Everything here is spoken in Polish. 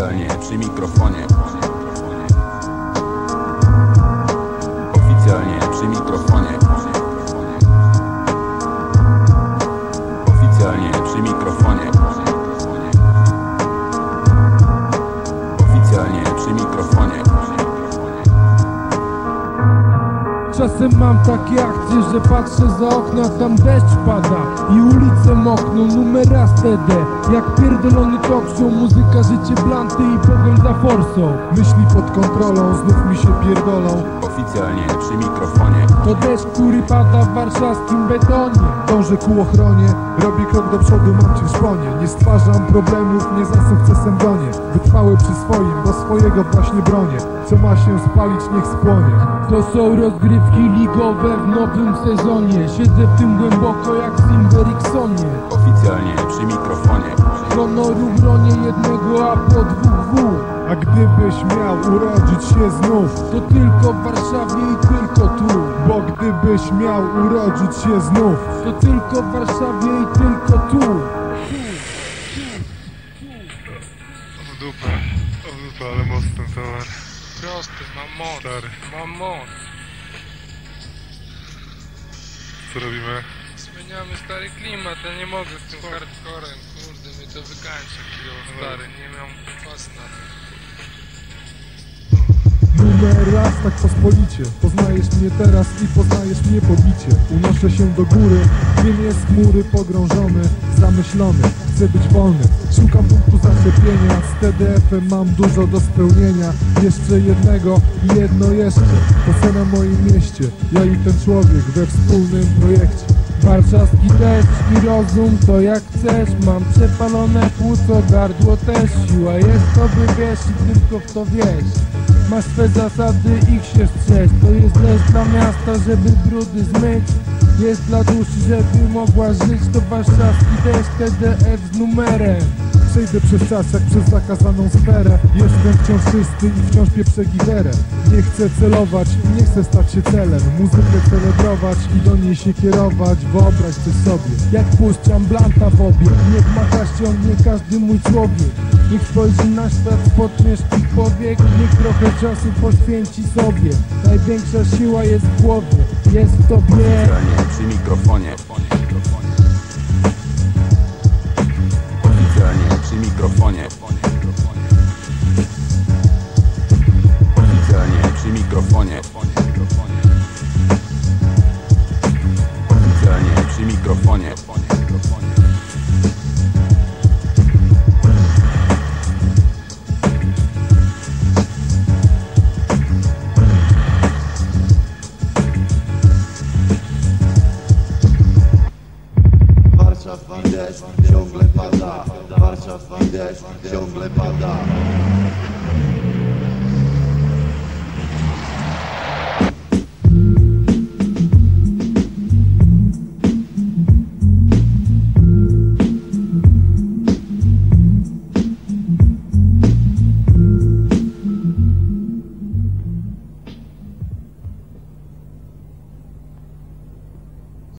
Oficjalnie przy mikrofonie Czasem mam takie akcje, że patrzę za okno, a tam deszcz pada I ulice mokną, numer raz TD Jak pierdolony talk show, muzyka, życie blanty i pogoń za forsą. Myśli pod kontrolą, znów mi się pierdolą Oficjalnie przy mikrofonie. To deszcz, który pada w warszawskim betonie. Dążę ku ochronie, robię krok do przodu, mam cię w szponie Nie stwarzam problemów, nie za sukcesem gonię Wytrwały przy swoim, do swojego właśnie bronię. Co ma się spalić, niech spłonie. To są rozgrywki ligowe w nowym sezonie. Siedzę w tym głęboko jak w Simberiksonie Oficjalnie przy mikrofonie gdybyś miał urodzić się znów To tylko w Warszawie i tylko tu Bo gdybyś miał urodzić się znów To tylko w Warszawie i tylko tu W dupę, w dupę, ale mocny towar. Prosty, mam moc, Stary. mam moc. Co robimy? Zmieniamy stary klimat, ja nie mogę z tym hardcorem, kurde, mnie to wykańcza chwilowo, stary, nie miałem kwasu na to. Raz tak pospolicie. Poznajesz mnie teraz i poznajesz mnie pobicie Unoszę się do góry Wiem jest chmury pogrążony Zamyślony, chcę być wolny. Szukam punktu zaczepienia. Z TDF-em mam dużo do spełnienia. Jeszcze jednego i jedno jeszcze. To sen na moim mieście. Ja i ten człowiek we wspólnym projekcie. Warszawski deszcz i rozum to jak chcesz. Mam przepalone płuco, gardło też. Siła jest to by wiesz i tylko w to wieś Masz swe zasady, ich się strzec. To jest deszcz dla miasta, żeby brudy zmyć. Jest dla duszy, żeby mogła żyć. To warszawski deszcz TDF z numerem Przejdę przez czas jak przez zakazaną sferę. Jestem wciąż czysty i wciąż pieprzę giwerę Nie chcę celować, nie chcę stać się celem. Muzykę celebrować i do niej się kierować. Wyobraź coś sobie Jak puszczam blanta w obie Niech macha ściągnie każdy mój człowiek. Niech spojrzy na świat spod ciężkich powiek. Niech trochę czasu poświęci sobie. Największa siła jest w głowie. Jest w tobie. Przy mikrofonie mikrofonie. Oficjalnie przy mikrofonie. Oficjalnie przy mikrofonie. Warszawa deszcz ciągle pada Warszawa deszcz ciągle pada